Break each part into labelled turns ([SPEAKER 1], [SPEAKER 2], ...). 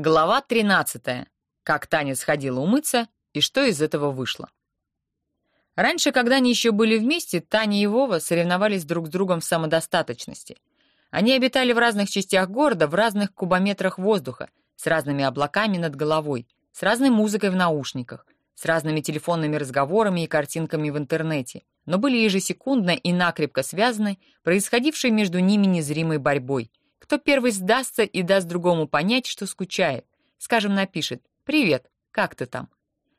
[SPEAKER 1] Глава 13. Как Таня сходила умыться и что из этого вышло. Раньше, когда они еще были вместе, Таня и Вова соревновались друг с другом в самодостаточности. Они обитали в разных частях города, в разных кубометрах воздуха, с разными облаками над головой, с разной музыкой в наушниках, с разными телефонными разговорами и картинками в интернете, но были ежесекундно и накрепко связаны происходившей между ними незримой борьбой, кто первый сдастся и даст другому понять, что скучает. Скажем, напишет «Привет, как ты там?».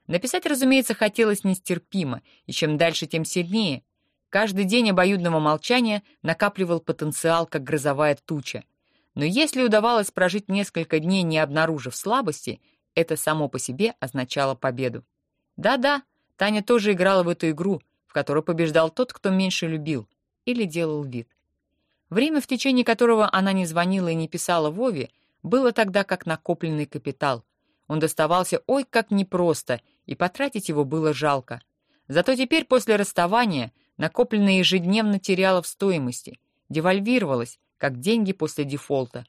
[SPEAKER 1] Написать, разумеется, хотелось нестерпимо, и чем дальше, тем сильнее. Каждый день обоюдного молчания накапливал потенциал, как грозовая туча. Но если удавалось прожить несколько дней, не обнаружив слабости, это само по себе означало победу. Да-да, Таня тоже играла в эту игру, в которой побеждал тот, кто меньше любил или делал вид. Время, в течение которого она не звонила и не писала Вове, было тогда как накопленный капитал. Он доставался ой как непросто, и потратить его было жалко. Зато теперь после расставания накопленное ежедневно теряло в стоимости, девальвировалось, как деньги после дефолта.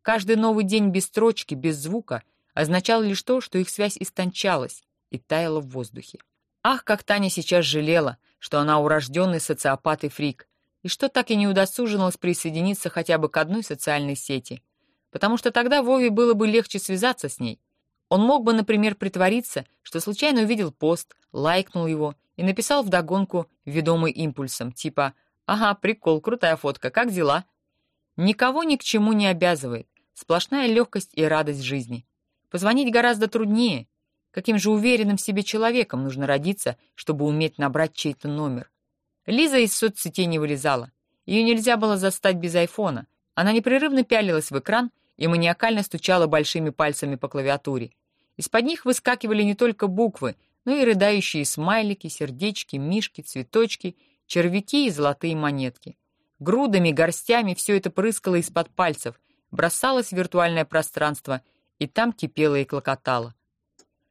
[SPEAKER 1] Каждый новый день без строчки, без звука означал лишь то, что их связь истончалась и таяла в воздухе. Ах, как Таня сейчас жалела, что она урожденный социопат и фрик, и что так и не удосужилась присоединиться хотя бы к одной социальной сети, потому что тогда Вове было бы легче связаться с ней. Он мог бы, например, притвориться, что случайно увидел пост, лайкнул его и написал вдогонку, ведомый импульсом, типа «Ага, прикол, крутая фотка, как дела?» Никого ни к чему не обязывает, сплошная легкость и радость жизни. Позвонить гораздо труднее. Каким же уверенным в себе человеком нужно родиться, чтобы уметь набрать чей-то номер? Лиза из соцсетей не вылезала. Ее нельзя было застать без айфона. Она непрерывно пялилась в экран и маниакально стучала большими пальцами по клавиатуре. Из-под них выскакивали не только буквы, но и рыдающие смайлики, сердечки, мишки, цветочки, червяки и золотые монетки. Грудами, горстями все это прыскало из-под пальцев, бросалось в виртуальное пространство, и там кипело и клокотало.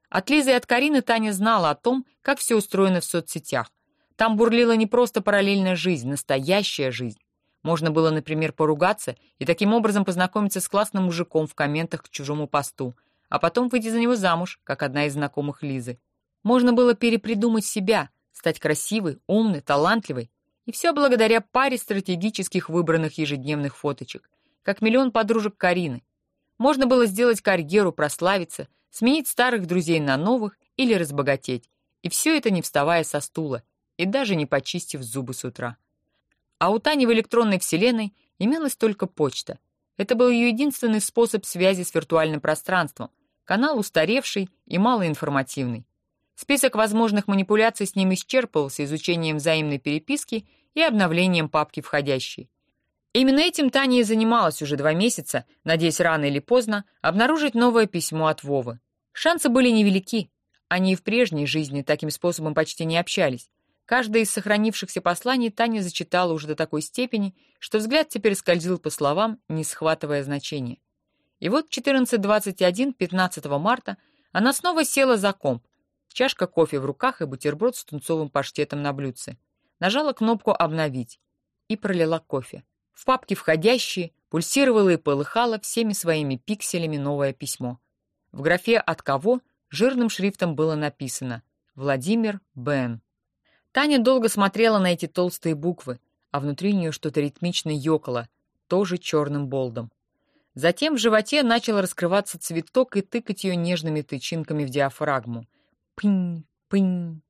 [SPEAKER 1] От Лизы и от Карины Таня знала о том, как все устроено в соцсетях, там бурлила не просто параллельная жизнь, настоящая жизнь. Можно было, например, поругаться и таким образом познакомиться с классным мужиком в комментах к чужому посту, а потом выйти за него замуж, как одна из знакомых Лизы. Можно было перепридумать себя, стать красивой, умной, талантливой, и все благодаря паре стратегических выбранных ежедневных фоточек, как миллион подружек Карины. Можно было сделать карьеру, прославиться, сменить старых друзей на новых или разбогатеть, и все это не вставая со стула, и даже не почистив зубы с утра. А у Тани в электронной вселенной имелась только почта. Это был ее единственный способ связи с виртуальным пространством, канал устаревший и малоинформативный. Список возможных манипуляций с ним исчерпывался изучением взаимной переписки и обновлением папки входящей. Именно этим Таня и занималась уже два месяца, надеясь рано или поздно обнаружить новое письмо от Вовы. Шансы были невелики. Они и в прежней жизни таким способом почти не общались. Каждое из сохранившихся посланий Таня зачитала уже до такой степени, что взгляд теперь скользил по словам, не схватывая значения. И вот 14.21, 15 марта, она снова села за комп, чашка кофе в руках и бутерброд с тунцовым паштетом на блюдце. Нажала кнопку «Обновить» и пролила кофе. В папке «Входящие» пульсировало и полыхало всеми своими пикселями новое письмо. В графе «От кого» жирным шрифтом было написано «Владимир Бен». Таня долго смотрела на эти толстые буквы, а внутри нее что-то ритмично ёкало, тоже черным болдом. Затем в животе начал раскрываться цветок и тыкать ее нежными тычинками в диафрагму. Пынь, пынь,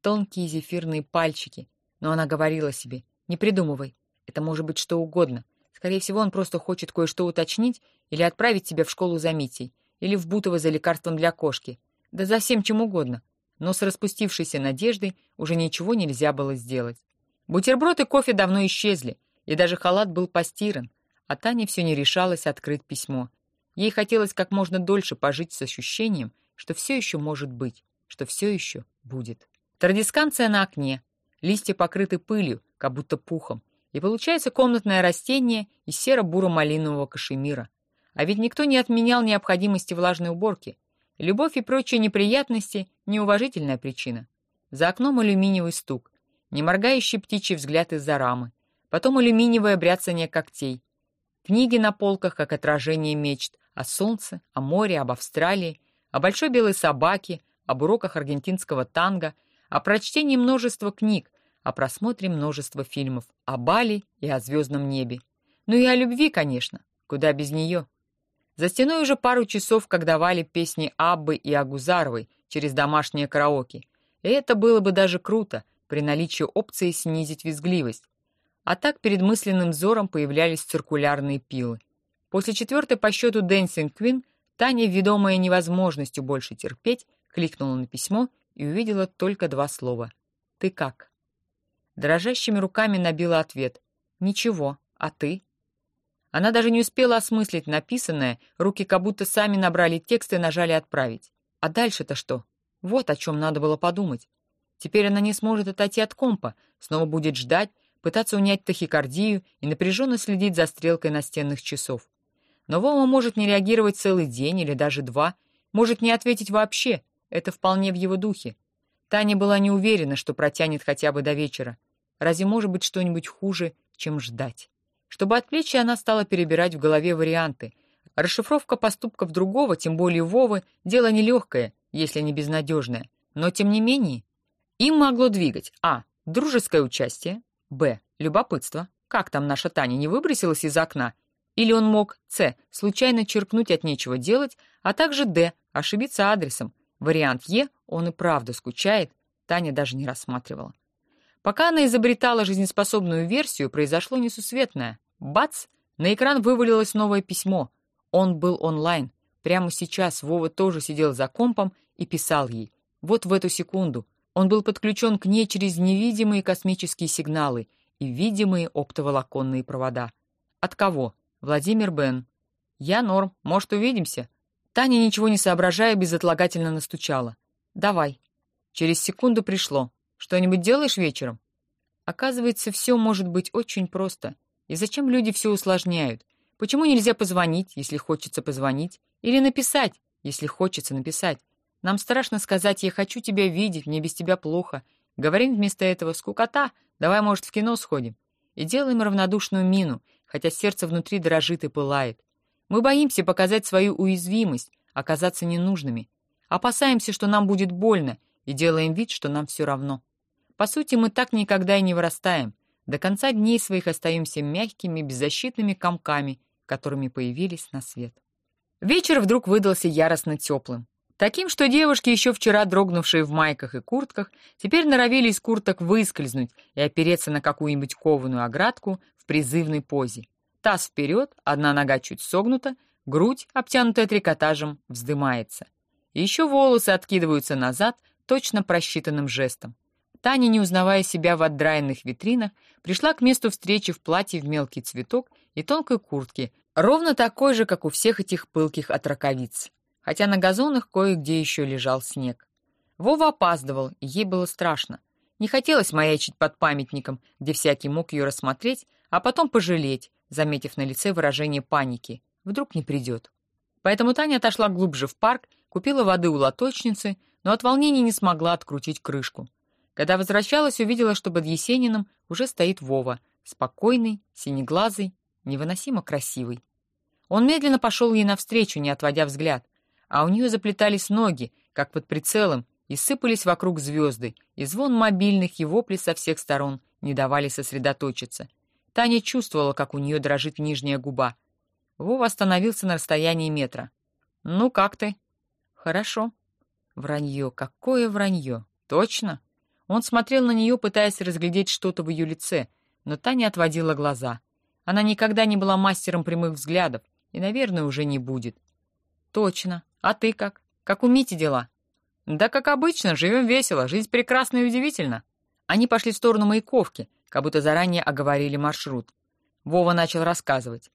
[SPEAKER 1] тонкие зефирные пальчики. Но она говорила себе, не придумывай, это может быть что угодно. Скорее всего, он просто хочет кое-что уточнить или отправить тебя в школу за Митей, или в Бутово за лекарством для кошки. Да за всем чем угодно но с распустившейся надеждой уже ничего нельзя было сделать. Бутерброд и кофе давно исчезли, и даже халат был постиран, а Таня все не решалась открыть письмо. Ей хотелось как можно дольше пожить с ощущением, что все еще может быть, что все еще будет. Традисканция на окне, листья покрыты пылью, как будто пухом, и получается комнатное растение из серо-буро-малинового кашемира. А ведь никто не отменял необходимости влажной уборки — Любовь и прочие неприятности — неуважительная причина. За окном алюминиевый стук, неморгающий птичий взгляд из-за рамы, потом алюминиевое бряцание когтей. Книги на полках, как отражение мечт, О солнце, о море, об Австралии, о большой белой собаке, об уроках аргентинского танго, о прочтении множества книг, о просмотре множества фильмов, о Бали и о звездном небе. Ну и о любви, конечно, куда без нее. За стеной уже пару часов, когда песни Аббы и Агузаровой через домашнее караоке. И это было бы даже круто, при наличии опции снизить визгливость. А так перед мысленным взором появлялись циркулярные пилы. После четвертой по счету «Dancing Queen» Таня, ведомая невозможностью больше терпеть, кликнула на письмо и увидела только два слова. «Ты как?» Дрожащими руками набила ответ. «Ничего. А ты?» Она даже не успела осмыслить написанное, руки как будто сами набрали текст и нажали «Отправить». А дальше-то что? Вот о чем надо было подумать. Теперь она не сможет отойти от компа, снова будет ждать, пытаться унять тахикардию и напряженно следить за стрелкой настенных часов. Но Вова может не реагировать целый день или даже два, может не ответить вообще, это вполне в его духе. Таня была не уверена, что протянет хотя бы до вечера. Разве может быть что-нибудь хуже, чем ждать? Чтобы отвлечься, она стала перебирать в голове варианты. Расшифровка поступков другого, тем более Вовы, дело нелегкое, если не безнадежное. Но, тем не менее, им могло двигать а. дружеское участие, б. любопытство, как там наша Таня не выбросилась из окна, или он мог с. случайно черкнуть от нечего делать, а также д. ошибиться адресом. Вариант е он и правда скучает, Таня даже не рассматривала. Пока она изобретала жизнеспособную версию, произошло несусветное. Бац! На экран вывалилось новое письмо. Он был онлайн. Прямо сейчас Вова тоже сидел за компом и писал ей. Вот в эту секунду. Он был подключен к ней через невидимые космические сигналы и видимые оптоволоконные провода. От кого? Владимир Бен. Я норм. Может, увидимся? Таня, ничего не соображая, безотлагательно настучала. Давай. Через секунду пришло. Что-нибудь делаешь вечером? Оказывается, все может быть очень просто. И зачем люди все усложняют? Почему нельзя позвонить, если хочется позвонить? Или написать, если хочется написать? Нам страшно сказать «я хочу тебя видеть, мне без тебя плохо». Говорим вместо этого «скукота, давай, может, в кино сходим». И делаем равнодушную мину, хотя сердце внутри дрожит и пылает. Мы боимся показать свою уязвимость, оказаться ненужными. Опасаемся, что нам будет больно, и делаем вид, что нам все равно. По сути, мы так никогда и не вырастаем. До конца дней своих остаемся мягкими, беззащитными комками, которыми появились на свет. Вечер вдруг выдался яростно теплым. Таким, что девушки, еще вчера дрогнувшие в майках и куртках, теперь норовили из курток выскользнуть и опереться на какую-нибудь кованую оградку в призывной позе. Таз вперед, одна нога чуть согнута, грудь, обтянутая трикотажем, вздымается. Еще волосы откидываются назад точно просчитанным жестом. Таня, не узнавая себя в отдраенных витринах, пришла к месту встречи в платье в мелкий цветок и тонкой куртке, ровно такой же, как у всех этих пылких отраковиц. Хотя на газонах кое-где еще лежал снег. Вова опаздывал, ей было страшно. Не хотелось маячить под памятником, где всякий мог ее рассмотреть, а потом пожалеть, заметив на лице выражение паники. Вдруг не придет. Поэтому Таня отошла глубже в парк, купила воды у лоточницы, но от волнения не смогла открутить крышку. Когда возвращалась, увидела, что под Есениным уже стоит Вова, спокойный, синеглазый, невыносимо красивый. Он медленно пошел ей навстречу, не отводя взгляд, а у нее заплетались ноги, как под прицелом, и сыпались вокруг звезды, и звон мобильных и вопли со всех сторон не давали сосредоточиться. Таня чувствовала, как у нее дрожит нижняя губа. Вова остановился на расстоянии метра. «Ну, как ты?» «Хорошо». «Вранье, какое вранье? Точно?» Он смотрел на нее, пытаясь разглядеть что-то в ее лице, но та не отводила глаза. Она никогда не была мастером прямых взглядов и, наверное, уже не будет. «Точно. А ты как? Как у Мити дела?» «Да как обычно, живем весело, жизнь прекрасна и удивительна». Они пошли в сторону Маяковки, как будто заранее оговорили маршрут. Вова начал рассказывать.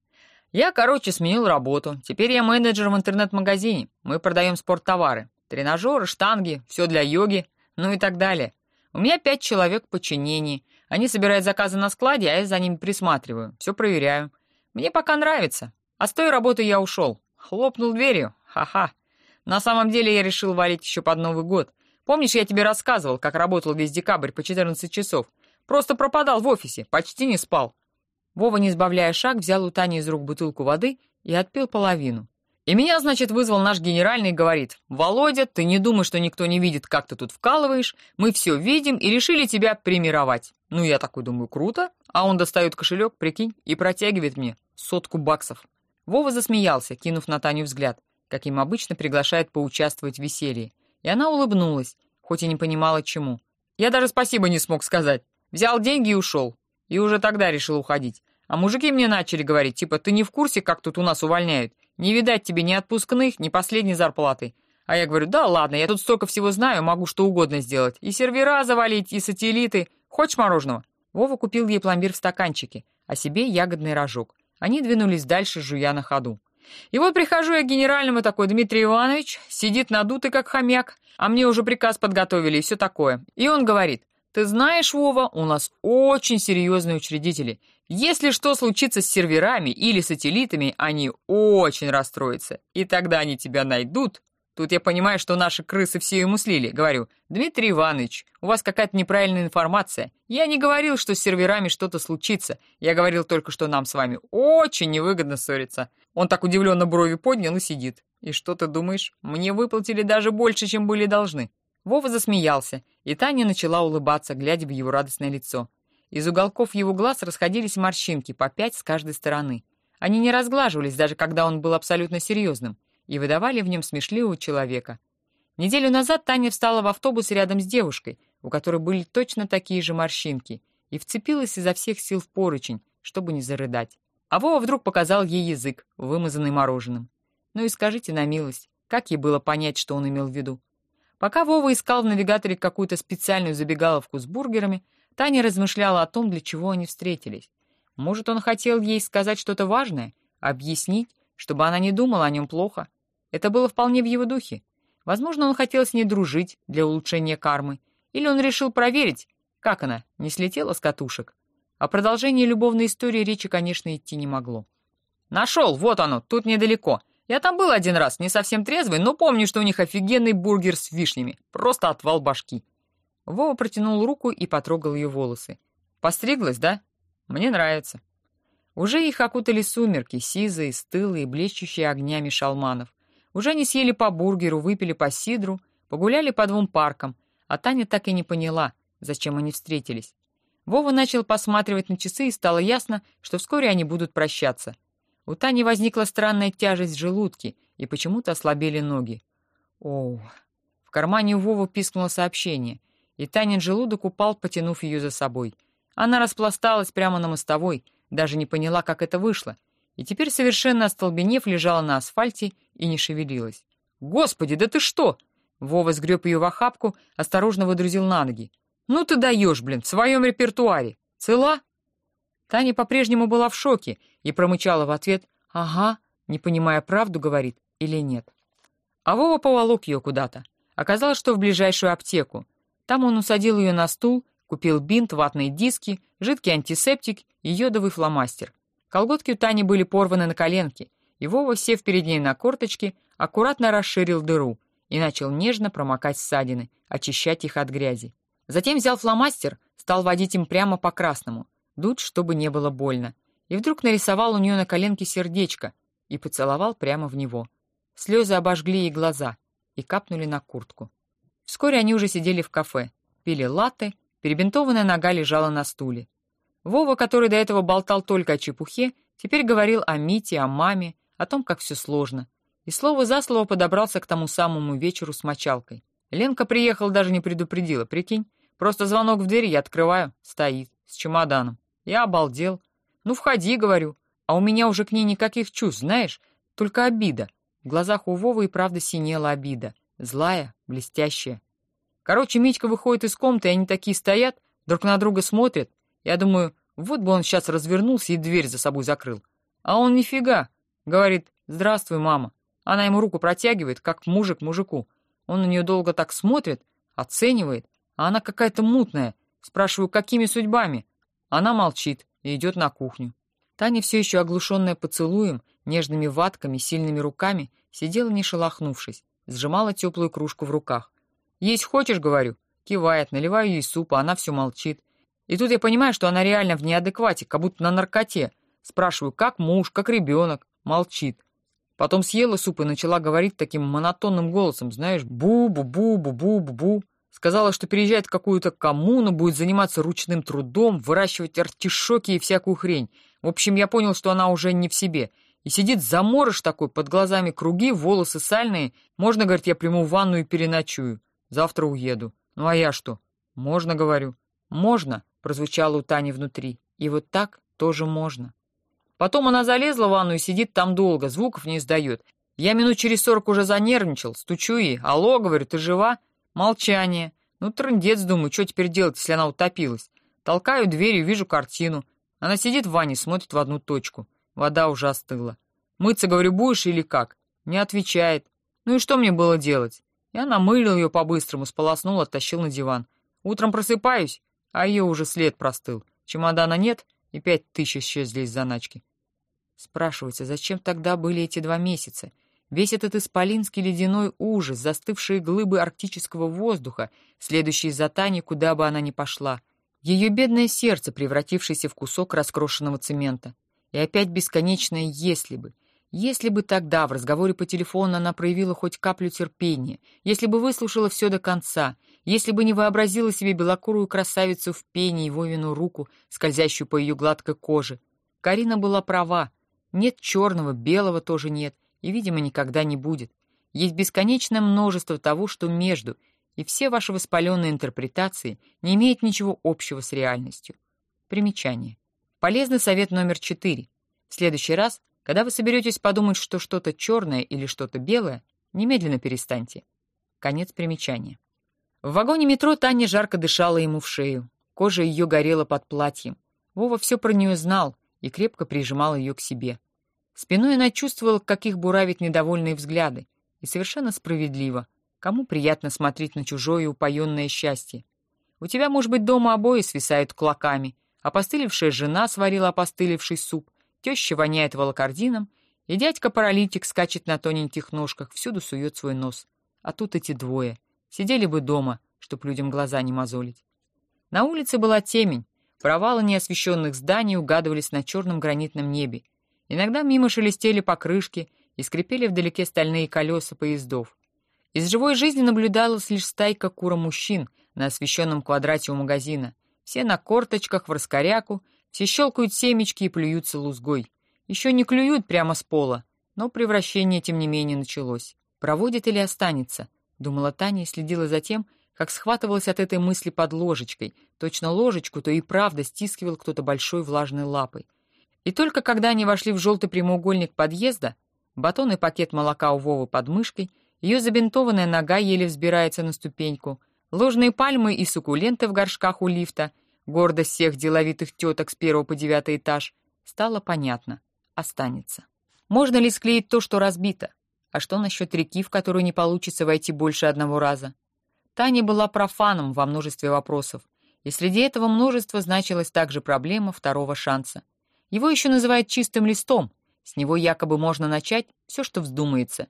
[SPEAKER 1] «Я, короче, сменил работу. Теперь я менеджер в интернет-магазине. Мы продаем спорттовары. Тренажеры, штанги, все для йоги, ну и так далее. У меня пять человек в подчинении. Они собирают заказы на складе, а я за ними присматриваю. Все проверяю. Мне пока нравится. А с той работы я ушел. Хлопнул дверью. Ха-ха. На самом деле я решил валить еще под Новый год. Помнишь, я тебе рассказывал, как работал весь декабрь по 14 часов? Просто пропадал в офисе, почти не спал. Вова, не сбавляя шаг, взял у Тани из рук бутылку воды и отпил половину. И меня, значит, вызвал наш генеральный и говорит, «Володя, ты не думай, что никто не видит, как ты тут вкалываешь. Мы все видим и решили тебя примировать». Ну, я такой думаю, круто. А он достает кошелек, прикинь, и протягивает мне сотку баксов. Вова засмеялся, кинув на Таню взгляд, как им обычно приглашает поучаствовать в веселье. И она улыбнулась, хоть и не понимала, чему. Я даже спасибо не смог сказать. Взял деньги и ушел. И уже тогда решил уходить. А мужики мне начали говорить, типа, ты не в курсе, как тут у нас увольняют? Не видать тебе ни отпускных, ни последней зарплаты. А я говорю, да ладно, я тут столько всего знаю, могу что угодно сделать. И сервера завалить, и сателлиты. Хочешь мороженого? Вова купил ей пломбир в стаканчике, а себе ягодный рожок. Они двинулись дальше, жуя на ходу. И вот прихожу я к генеральному такой, Дмитрий Иванович, сидит надутый, как хомяк, а мне уже приказ подготовили и все такое. И он говорит, ты знаешь, Вова, у нас очень серьезные учредители. Если что случится с серверами или сателлитами, они очень расстроятся. И тогда они тебя найдут. Тут я понимаю, что наши крысы все ему слили. Говорю, Дмитрий Иванович, у вас какая-то неправильная информация. Я не говорил, что с серверами что-то случится. Я говорил только, что нам с вами очень невыгодно ссориться. Он так удивленно брови поднял и сидит. И что ты думаешь? Мне выплатили даже больше, чем были должны. Вова засмеялся, и Таня начала улыбаться, глядя в его радостное лицо. Из уголков его глаз расходились морщинки, по пять с каждой стороны. Они не разглаживались, даже когда он был абсолютно серьезным, и выдавали в нем смешливого человека. Неделю назад Таня встала в автобус рядом с девушкой, у которой были точно такие же морщинки, и вцепилась изо всех сил в поручень, чтобы не зарыдать. А Вова вдруг показал ей язык, вымазанный мороженым. Ну и скажите на милость, как ей было понять, что он имел в виду? Пока Вова искал в навигаторе какую-то специальную забегаловку с бургерами, Таня размышляла о том, для чего они встретились. Может, он хотел ей сказать что-то важное, объяснить, чтобы она не думала о нем плохо. Это было вполне в его духе. Возможно, он хотел с ней дружить для улучшения кармы, или он решил проверить, как она, не слетела с катушек. О продолжении любовной истории речи, конечно, идти не могло. «Нашел, вот оно, тут недалеко. Я там был один раз, не совсем трезвый, но помню, что у них офигенный бургер с вишнями. Просто отвал башки». Вова протянул руку и потрогал ее волосы. «Постриглась, да? Мне нравится». Уже их окутали сумерки, сизые, стылые, блещущие огнями шалманов. Уже они съели по бургеру, выпили по сидру, погуляли по двум паркам, а Таня так и не поняла, зачем они встретились. Вова начал посматривать на часы, и стало ясно, что вскоре они будут прощаться. У Тани возникла странная тяжесть в желудке, и почему-то ослабели ноги. Оу. В кармане у Вовы пискнуло сообщение — и Танин желудок упал, потянув ее за собой. Она распласталась прямо на мостовой, даже не поняла, как это вышло, и теперь, совершенно остолбенев, лежала на асфальте и не шевелилась. «Господи, да ты что?» Вова сгреб ее в охапку, осторожно выдрузил на ноги. «Ну ты даешь, блин, в своем репертуаре. Цела?» Таня по-прежнему была в шоке и промычала в ответ «Ага», не понимая, правду говорит или нет. А Вова поволок ее куда-то. Оказалось, что в ближайшую аптеку. Там он усадил ее на стул, купил бинт, ватные диски, жидкий антисептик и йодовый фломастер. Колготки у Тани были порваны на коленке, и Вова, сев перед ней на корточки, аккуратно расширил дыру и начал нежно промокать ссадины, очищать их от грязи. Затем взял фломастер, стал водить им прямо по красному, дуть, чтобы не было больно, и вдруг нарисовал у нее на коленке сердечко и поцеловал прямо в него. Слезы обожгли ей глаза и капнули на куртку. Вскоре они уже сидели в кафе, пили латте, перебинтованная нога лежала на стуле. Вова, который до этого болтал только о чепухе, теперь говорил о Мите, о маме, о том, как все сложно. И слово за слово подобрался к тому самому вечеру с мочалкой. Ленка приехала, даже не предупредила, прикинь. Просто звонок в дверь, я открываю, стоит, с чемоданом. Я обалдел. Ну, входи, говорю. А у меня уже к ней никаких чувств, знаешь, только обида. В глазах у Вовы и правда синела обида. Злая, блестящая. Короче, Митька выходит из комнаты, и они такие стоят, друг на друга смотрят. Я думаю, вот бы он сейчас развернулся и дверь за собой закрыл. А он нифига. Говорит, здравствуй, мама. Она ему руку протягивает, как мужик мужику. Он на нее долго так смотрит, оценивает, а она какая-то мутная. Спрашиваю, какими судьбами? Она молчит и идет на кухню. Таня, все еще оглушенная поцелуем, нежными ватками, сильными руками, сидела не шелохнувшись сжимала теплую кружку в руках. «Есть хочешь?» — говорю. Кивает, наливаю ей суп, а она все молчит. И тут я понимаю, что она реально в неадеквате, как будто на наркоте. Спрашиваю, как муж, как ребенок. Молчит. Потом съела суп и начала говорить таким монотонным голосом, знаешь, бу-бу-бу-бу-бу-бу-бу. Сказала, что переезжает в какую-то коммуну, будет заниматься ручным трудом, выращивать артишоки и всякую хрень. В общем, я понял, что она уже не в себе. И сидит заморыш такой, под глазами круги, волосы сальные. Можно, говорит, я приму ванну и переночую. Завтра уеду. Ну а я что? Можно, говорю. Можно, прозвучало у Тани внутри. И вот так тоже можно. Потом она залезла в ванну и сидит там долго, звуков не издает. Я минут через сорок уже занервничал, стучу ей. «Алло», говорю, «ты жива?» Молчание. Ну, трындец, думаю, что теперь делать, если она утопилась? Толкаю дверь и вижу картину. Она сидит в ванне, смотрит в одну точку. Вода уже остыла. Мыться, говорю, будешь или как? Не отвечает. Ну и что мне было делать? Я намылил ее по-быстрому, сполоснул, оттащил на диван. Утром просыпаюсь, а ее уже след простыл. Чемодана нет, и пять тысяч исчезли из заначки. Спрашивается, зачем тогда были эти два месяца? Весь этот исполинский ледяной ужас, застывшие глыбы арктического воздуха, следующие за Таней, куда бы она ни пошла. Ее бедное сердце, превратившееся в кусок раскрошенного цемента. И опять бесконечное «если бы». Если бы тогда в разговоре по телефону она проявила хоть каплю терпения, если бы выслушала все до конца, если бы не вообразила себе белокурую красавицу в пене и Вовину руку, скользящую по ее гладкой коже. Карина была права. Нет черного, белого тоже нет и, видимо, никогда не будет. Есть бесконечное множество того, что между, и все ваши воспаленные интерпретации не имеют ничего общего с реальностью. Примечание. Полезный совет номер четыре. В следующий раз, когда вы соберетесь подумать, что что-то черное или что-то белое, немедленно перестаньте. Конец примечания. В вагоне метро Таня жарко дышала ему в шею. Кожа ее горела под платьем. Вова все про нее знал и крепко прижимал ее к себе. Спиной она чувствовала, как их буравят недовольные взгляды. И совершенно справедливо. Кому приятно смотреть на чужое упоенное счастье? У тебя, может быть, дома обои свисают клоками, опостылевшая жена сварила опостылевший суп, теща воняет волокордином, и дядька-паралитик скачет на тоненьких ножках, всюду сует свой нос. А тут эти двое. Сидели бы дома, чтоб людям глаза не мозолить. На улице была темень, провалы неосвещенных зданий угадывались на черном гранитном небе, Иногда мимо шелестели покрышки и скрипели вдалеке стальные колеса поездов. Из живой жизни наблюдалась лишь стайка кура-мужчин на освещенном квадрате у магазина. Все на корточках, в раскоряку, все щелкают семечки и плюются лузгой. Еще не клюют прямо с пола, но превращение, тем не менее, началось. Проводит или останется? Думала Таня и следила за тем, как схватывалась от этой мысли под ложечкой. Точно ложечку, то и правда стискивал кто-то большой влажной лапой. И только когда они вошли в желтый прямоугольник подъезда, батон и пакет молока у Вовы под мышкой, ее забинтованная нога еле взбирается на ступеньку, ложные пальмы и суккуленты в горшках у лифта, гордость всех деловитых теток с первого по девятый этаж, стало понятно — останется. Можно ли склеить то, что разбито? А что насчет реки, в которую не получится войти больше одного раза? Таня была профаном во множестве вопросов, и среди этого множества значилась также проблема второго шанса — его еще называют чистым листом, с него якобы можно начать все, что вздумается.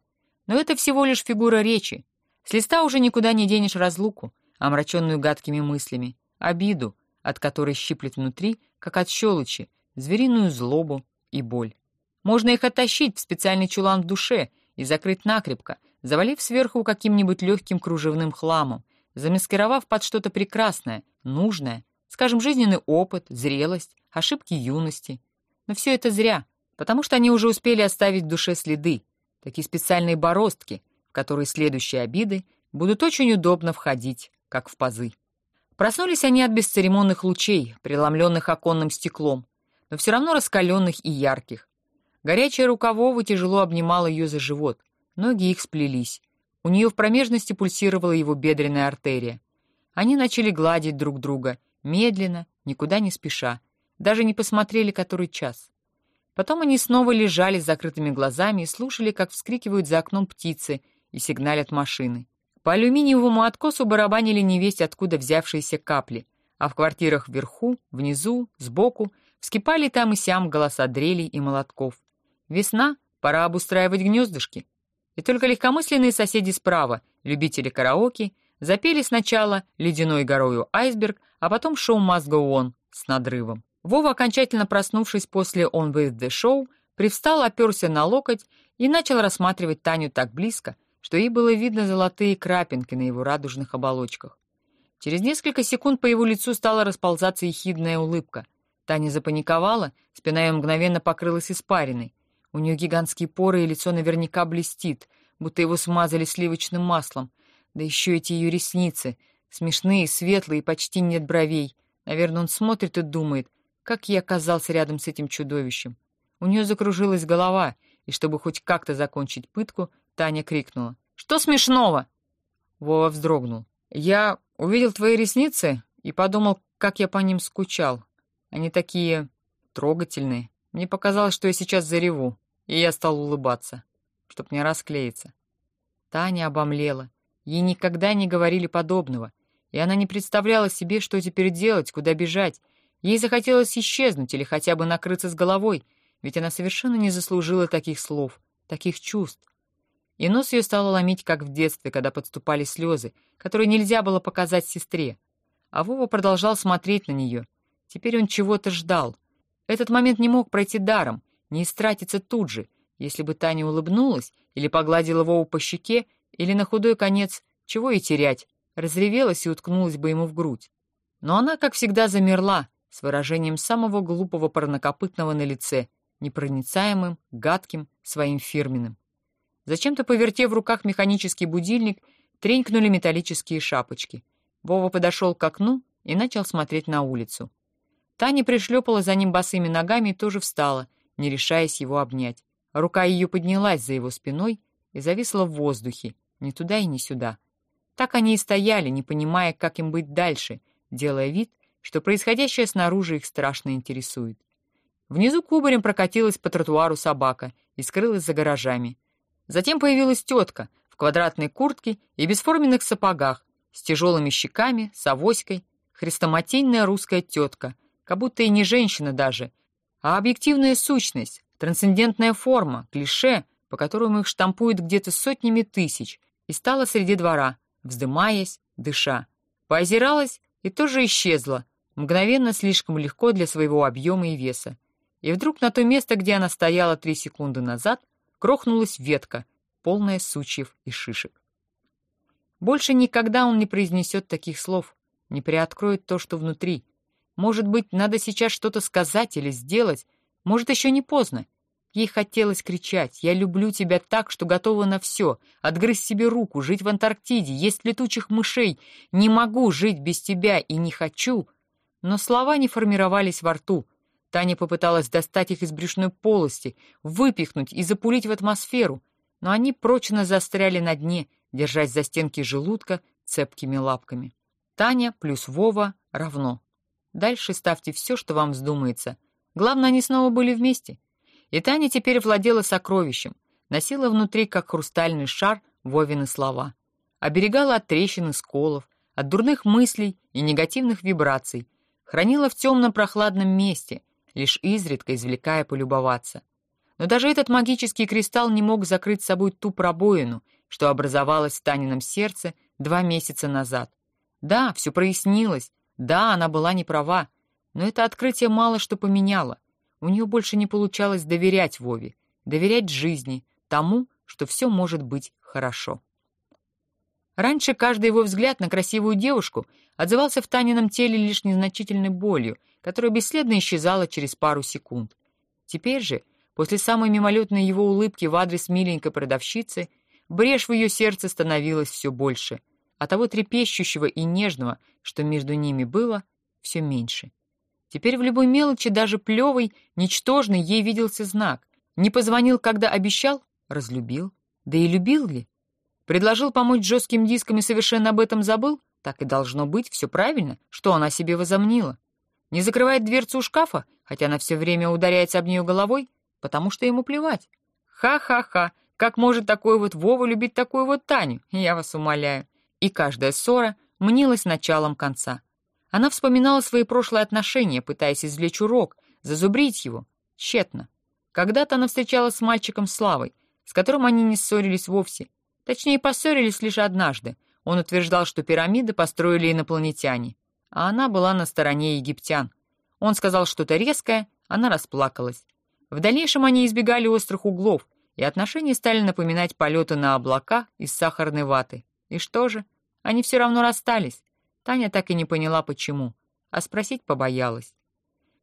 [SPEAKER 1] Но это всего лишь фигура речи. С листа уже никуда не денешь разлуку, омраченную гадкими мыслями, обиду, от которой щиплет внутри, как от щелочи, звериную злобу и боль. Можно их оттащить в специальный чулан в душе и закрыть накрепко, завалив сверху каким-нибудь легким кружевным хламом, замаскировав под что-то прекрасное, нужное, скажем, жизненный опыт, зрелость, ошибки юности. Но все это зря, потому что они уже успели оставить в душе следы, такие специальные бороздки, которые следующие обиды будут очень удобно входить, как в пазы. Проснулись они от бесцеремонных лучей, преломленных оконным стеклом, но все равно раскаленных и ярких. Горячая рука Вовы тяжело обнимала ее за живот, ноги их сплелись. У нее в промежности пульсировала его бедренная артерия. Они начали гладить друг друга, медленно, никуда не спеша, даже не посмотрели, который час. Потом они снова лежали с закрытыми глазами и слушали, как вскрикивают за окном птицы и сигналят машины. По алюминиевому откосу барабанили невесть, откуда взявшиеся капли, а в квартирах вверху, внизу, сбоку вскипали там и сям голоса дрелей и молотков. Весна, пора обустраивать гнездышки. И только легкомысленные соседи справа, любители караоке, запели сначала «Ледяной горою айсберг», а потом «Шоу must go on» с надрывом. Вова, окончательно проснувшись после «On with the show», привстал, оперся на локоть и начал рассматривать Таню так близко, что ей было видно золотые крапинки на его радужных оболочках. Через несколько секунд по его лицу стала расползаться ехидная улыбка. Таня запаниковала, спина ее мгновенно покрылась испариной. У нее гигантские поры, и лицо наверняка блестит, будто его смазали сливочным маслом. Да еще эти ее ресницы, смешные, светлые, почти нет бровей. Наверное, он смотрит и думает, как я оказался рядом с этим чудовищем. У нее закружилась голова, и чтобы хоть как-то закончить пытку, Таня крикнула. «Что смешного?» Вова вздрогнул. «Я увидел твои ресницы и подумал, как я по ним скучал. Они такие трогательные. Мне показалось, что я сейчас зареву, и я стал улыбаться, чтоб не расклеиться». Таня обомлела. Ей никогда не говорили подобного, и она не представляла себе, что теперь делать, куда бежать. Ей захотелось исчезнуть или хотя бы накрыться с головой, ведь она совершенно не заслужила таких слов, таких чувств. И нос ее стало ломить, как в детстве, когда подступали слезы, которые нельзя было показать сестре. А Вова продолжал смотреть на нее. Теперь он чего-то ждал. Этот момент не мог пройти даром, не истратиться тут же. Если бы Таня улыбнулась или погладила Вову по щеке, или на худой конец, чего и терять, разревелась и уткнулась бы ему в грудь. Но она, как всегда, замерла, с выражением самого глупого парнокопытного на лице, непроницаемым, гадким, своим фирменным. Зачем-то, повертев в руках механический будильник, тренькнули металлические шапочки. Вова подошел к окну и начал смотреть на улицу. Таня пришлепала за ним босыми ногами и тоже встала, не решаясь его обнять. Рука ее поднялась за его спиной и зависла в воздухе, ни туда и ни сюда. Так они и стояли, не понимая, как им быть дальше, делая вид, что происходящее снаружи их страшно интересует. Внизу кубарем прокатилась по тротуару собака и скрылась за гаражами. Затем появилась тетка в квадратной куртке и бесформенных сапогах, с тяжелыми щеками, с авоськой, хрестоматийная русская тетка, как будто и не женщина даже, а объективная сущность, трансцендентная форма, клише, по которому их штампуют где-то сотнями тысяч, и стала среди двора, вздымаясь, дыша. Поозиралась и тоже исчезла, мгновенно слишком легко для своего объема и веса. И вдруг на то место, где она стояла три секунды назад, крохнулась ветка, полная сучьев и шишек. Больше никогда он не произнесет таких слов, не приоткроет то, что внутри. Может быть, надо сейчас что-то сказать или сделать, может, еще не поздно. Ей хотелось кричать «Я люблю тебя так, что готова на все, отгрызть себе руку, жить в Антарктиде, есть летучих мышей, не могу жить без тебя и не хочу». Но слова не формировались во рту, Таня попыталась достать их из брюшной полости, выпихнуть и запулить в атмосферу, но они прочно застряли на дне, держась за стенки желудка цепкими лапками. Таня плюс Вова равно. Дальше ставьте все, что вам вздумается. Главное, они снова были вместе. И Таня теперь владела сокровищем, носила внутри, как хрустальный шар, Вовины слова. Оберегала от трещин и сколов, от дурных мыслей и негативных вибраций, хранила в темном прохладном месте — лишь изредка извлекая полюбоваться. Но даже этот магический кристалл не мог закрыть собой ту пробоину, что образовалась в Танином сердце два месяца назад. Да, все прояснилось, да, она была не права, но это открытие мало что поменяло. У нее больше не получалось доверять Вове, доверять жизни, тому, что все может быть хорошо. Раньше каждый его взгляд на красивую девушку отзывался в Танином теле лишь незначительной болью, которая бесследно исчезала через пару секунд. Теперь же, после самой мимолетной его улыбки в адрес миленькой продавщицы, брешь в ее сердце становилась все больше, а того трепещущего и нежного, что между ними было, все меньше. Теперь в любой мелочи, даже плевой, ничтожный, ей виделся знак. Не позвонил, когда обещал, разлюбил. Да и любил ли? Предложил помочь жестким дискам и совершенно об этом забыл? Так и должно быть, все правильно, что она себе возомнила. Не закрывает дверцу шкафа, хотя она все время ударяется об нее головой, потому что ему плевать. Ха-ха-ха, как может такой вот Вова любить такую вот Таню, я вас умоляю. И каждая ссора мнилась началом конца. Она вспоминала свои прошлые отношения, пытаясь извлечь урок, зазубрить его. Тщетно. Когда-то она встречалась с мальчиком Славой, с которым они не ссорились вовсе. Точнее, поссорились лишь однажды. Он утверждал, что пирамиды построили инопланетяне а она была на стороне египтян. Он сказал что-то резкое, она расплакалась. В дальнейшем они избегали острых углов, и отношения стали напоминать полеты на облака из сахарной ваты. И что же? Они все равно расстались. Таня так и не поняла, почему, а спросить побоялась.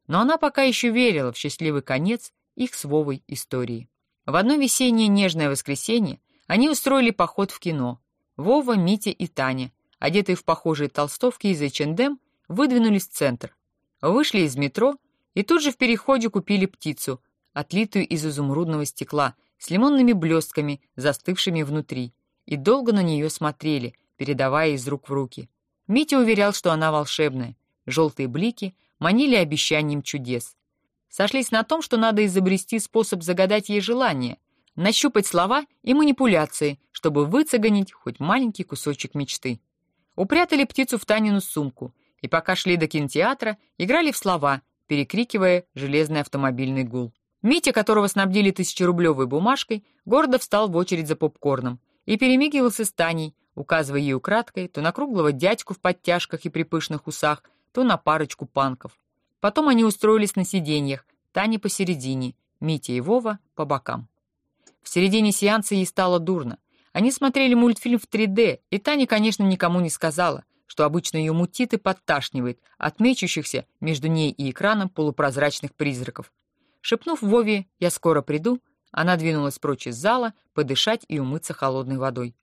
[SPEAKER 1] Но она пока еще верила в счастливый конец их с Вовой истории. В одно весеннее нежное воскресенье они устроили поход в кино. Вова, Митя и Таня, одетые в похожие толстовки из H&M, выдвинулись в центр. Вышли из метро и тут же в переходе купили птицу, отлитую из изумрудного стекла, с лимонными блестками, застывшими внутри, и долго на нее смотрели, передавая из рук в руки. Митя уверял, что она волшебная. Желтые блики манили обещанием чудес. Сошлись на том, что надо изобрести способ загадать ей желание, нащупать слова и манипуляции, чтобы выцеганить хоть маленький кусочек мечты. Упрятали птицу в Танину сумку, и пока шли до кинотеатра, играли в слова, перекрикивая железный автомобильный гул. Митя, которого снабдили тысячерублевой бумажкой, гордо встал в очередь за попкорном и перемигивался с Таней, указывая ей украдкой то на круглого дядьку в подтяжках и припышных усах, то на парочку панков. Потом они устроились на сиденьях, Таня посередине, Митя и Вова по бокам. В середине сеанса ей стало дурно. Они смотрели мультфильм в 3D, и Таня, конечно, никому не сказала, что обычно ее мутит и подташнивает от мечущихся между ней и экраном полупрозрачных призраков. Шепнув Вове «Я скоро приду», она двинулась прочь из зала, подышать и умыться холодной водой.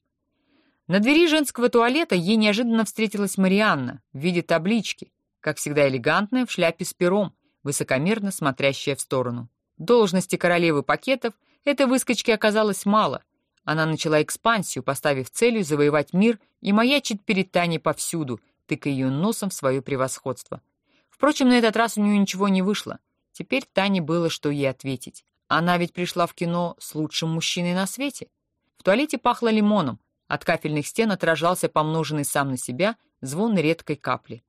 [SPEAKER 1] На двери женского туалета ей неожиданно встретилась Марианна в виде таблички, как всегда элегантная, в шляпе с пером, высокомерно смотрящая в сторону. Должности королевы пакетов этой выскочки оказалось мало. Она начала экспансию, поставив целью завоевать мир и маячить перед Таней повсюду, тыкая ее носом в свое превосходство. Впрочем, на этот раз у нее ничего не вышло — Теперь Тане было, что ей ответить. Она ведь пришла в кино с лучшим мужчиной на свете. В туалете пахло лимоном, от кафельных стен отражался помноженный сам на себя звон редкой капли.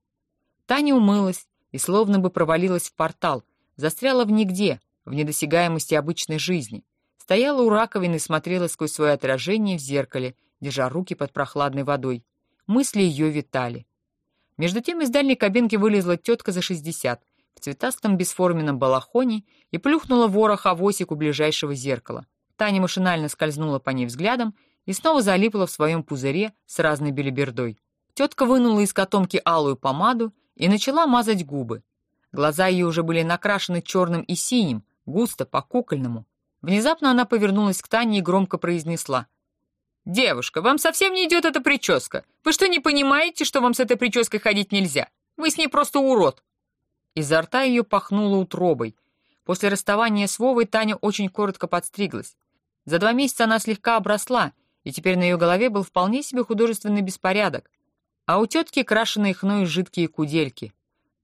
[SPEAKER 1] Таня умылась и словно бы провалилась в портал, застряла в нигде, в недосягаемости обычной жизни. Стояла у раковины и смотрела сквозь свое отражение в зеркале, держа руки под прохладной водой. Мысли ее витали. Между тем из дальней кабинки вылезла тетка за шестьдесят, в цветастом бесформенном балахоне и плюхнула ворох авосик у ближайшего зеркала. Таня машинально скользнула по ней взглядом и снова залипла в своем пузыре с разной белибердой. Тетка вынула из котомки алую помаду и начала мазать губы. Глаза ее уже были накрашены черным и синим, густо, по-кукольному. Внезапно она повернулась к Тане и громко произнесла. «Девушка, вам совсем не идет эта прическа. Вы что, не понимаете, что вам с этой прической ходить нельзя? Вы с ней просто урод. Изо рта ее пахнуло утробой. После расставания с Вовой Таня очень коротко подстриглась. За два месяца она слегка обросла, и теперь на ее голове был вполне себе художественный беспорядок. А у тетки крашеные хной жидкие кудельки.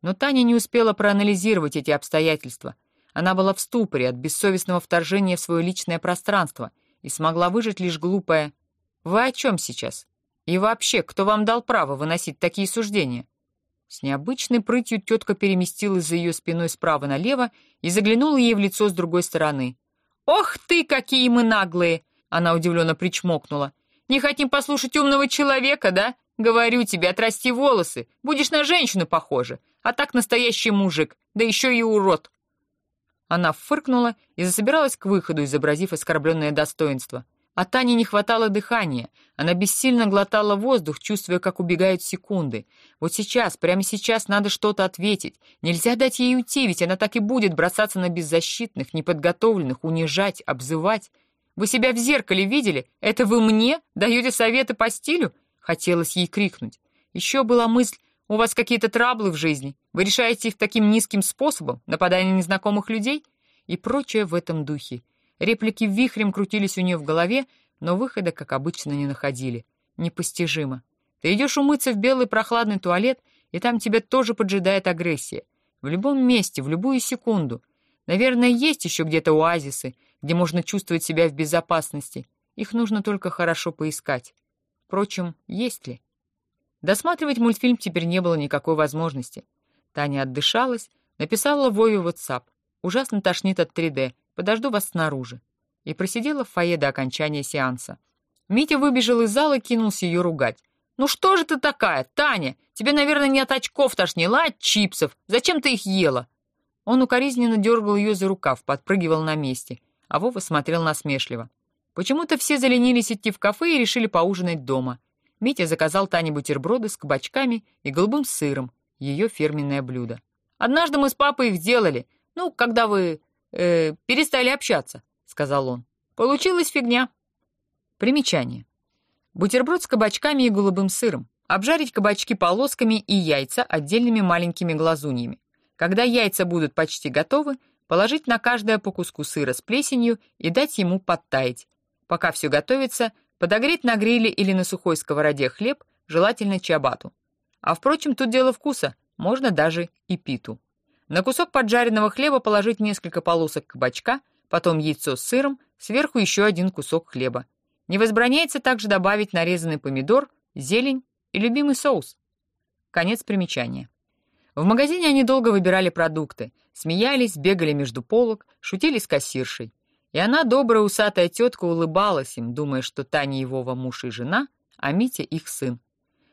[SPEAKER 1] Но Таня не успела проанализировать эти обстоятельства. Она была в ступоре от бессовестного вторжения в свое личное пространство и смогла выжить лишь глупое «Вы о чем сейчас? И вообще, кто вам дал право выносить такие суждения?» С необычной прытью тетка переместилась за ее спиной справа налево и заглянула ей в лицо с другой стороны. «Ох ты, какие мы наглые!» Она удивленно причмокнула. «Не хотим послушать умного человека, да? Говорю тебе, отрасти волосы, будешь на женщину похожа, а так настоящий мужик, да еще и урод!» Она фыркнула и засобиралась к выходу, изобразив оскорбленное достоинство. А Тане не хватало дыхания. Она бессильно глотала воздух, чувствуя, как убегают секунды. Вот сейчас, прямо сейчас надо что-то ответить. Нельзя дать ей уйти, ведь она так и будет бросаться на беззащитных, неподготовленных, унижать, обзывать. «Вы себя в зеркале видели? Это вы мне даете советы по стилю?» Хотелось ей крикнуть. Еще была мысль, у вас какие-то траблы в жизни. Вы решаете их таким низким способом, нападая на незнакомых людей? И прочее в этом духе. Реплики вихрем крутились у нее в голове, но выхода, как обычно, не находили. Непостижимо. Ты идешь умыться в белый прохладный туалет, и там тебя тоже поджидает агрессия. В любом месте, в любую секунду. Наверное, есть еще где-то оазисы, где можно чувствовать себя в безопасности. Их нужно только хорошо поискать. Впрочем, есть ли? Досматривать мультфильм теперь не было никакой возможности. Таня отдышалась, написала Вове в WhatsApp. Ужасно тошнит от 3D. Подожду вас снаружи». И просидела в фойе до окончания сеанса. Митя выбежал из зала и кинулся ее ругать. «Ну что же ты такая, Таня? Тебе, наверное, не от очков тошнило, а от чипсов. Зачем ты их ела?» Он укоризненно дергал ее за рукав, подпрыгивал на месте. а Вова смотрел насмешливо. Почему-то все заленились идти в кафе и решили поужинать дома. Митя заказал Тане бутерброды с кабачками и голубым сыром, ее фирменное блюдо. «Однажды мы с папой их сделали, ну, когда вы э, перестали общаться», — сказал он. «Получилась фигня». Примечание. Бутерброд с кабачками и голубым сыром. Обжарить кабачки полосками и яйца отдельными маленькими глазуньями. Когда яйца будут почти готовы, положить на каждое по куску сыра с плесенью и дать ему подтаять. Пока все готовится, подогреть на гриле или на сухой сковороде хлеб, желательно чиабату. А впрочем, тут дело вкуса, можно даже и питу. На кусок поджаренного хлеба положить несколько полосок кабачка, потом яйцо с сыром, сверху еще один кусок хлеба. Не возбраняется также добавить нарезанный помидор, зелень и любимый соус. Конец примечания. В магазине они долго выбирали продукты, смеялись, бегали между полок, шутили с кассиршей. И она, добрая усатая тетка, улыбалась им, думая, что Таня его муж и жена, а Митя их сын.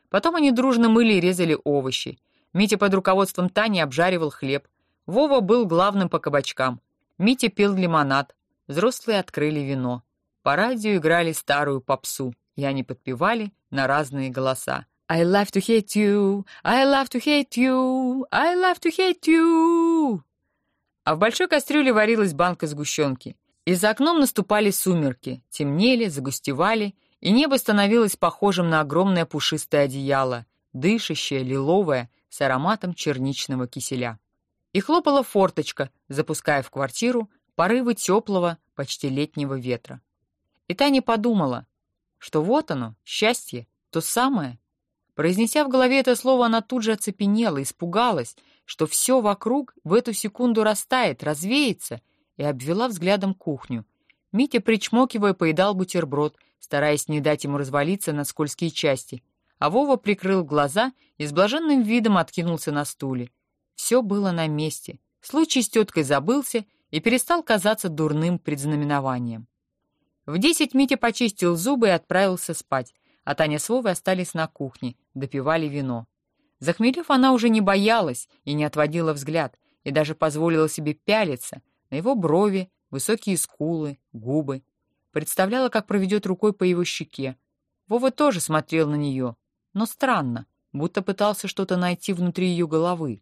[SPEAKER 1] Потом они дружно мыли и резали овощи. Митя под руководством Тани обжаривал хлеб. Вова был главным по кабачкам. Митя пил лимонад. Взрослые открыли вино. По радио играли старую попсу, и они подпевали на разные голоса. I love to hate you, I love to hate you, I love to hate you. А в большой кастрюле варилась банка сгущенки. И за окном наступали сумерки, темнели, загустевали, и небо становилось похожим на огромное пушистое одеяло, дышащее, лиловое, с ароматом черничного киселя. И хлопала форточка, запуская в квартиру порывы теплого, почти летнего ветра. И Таня подумала, что вот оно, счастье, то самое. Произнеся в голове это слово, она тут же оцепенела, испугалась, что все вокруг в эту секунду растает, развеется, и обвела взглядом кухню. Митя, причмокивая, поедал бутерброд, стараясь не дать ему развалиться на скользкие части, а Вова прикрыл глаза и с блаженным видом откинулся на стуле. Все было на месте. Случай с теткой забылся и перестал казаться дурным предзнаменованием. В десять Митя почистил зубы и отправился спать, а Таня с Вовой остались на кухне, допивали вино. Захмелев, она уже не боялась и не отводила взгляд, и даже позволила себе пялиться на его брови, высокие скулы, губы. Представляла, как проведет рукой по его щеке. Вова тоже смотрел на нее, но странно, будто пытался что-то найти внутри ее головы.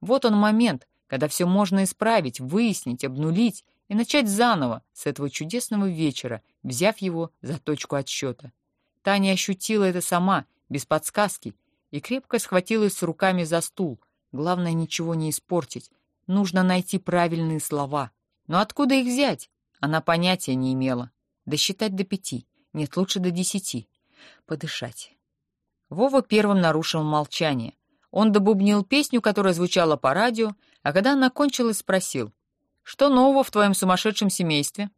[SPEAKER 1] Вот он момент, когда все можно исправить, выяснить, обнулить, и начать заново с этого чудесного вечера, взяв его за точку отсчета. Таня ощутила это сама, без подсказки, и крепко схватилась руками за стул. Главное, ничего не испортить. Нужно найти правильные слова. Но откуда их взять? Она понятия не имела. Досчитать до пяти. Нет, лучше до десяти. Подышать. Вова первым нарушил молчание. Он добубнил песню, которая звучала по радио, а когда она кончилась, спросил — что нового в твоем сумасшедшем семействе?»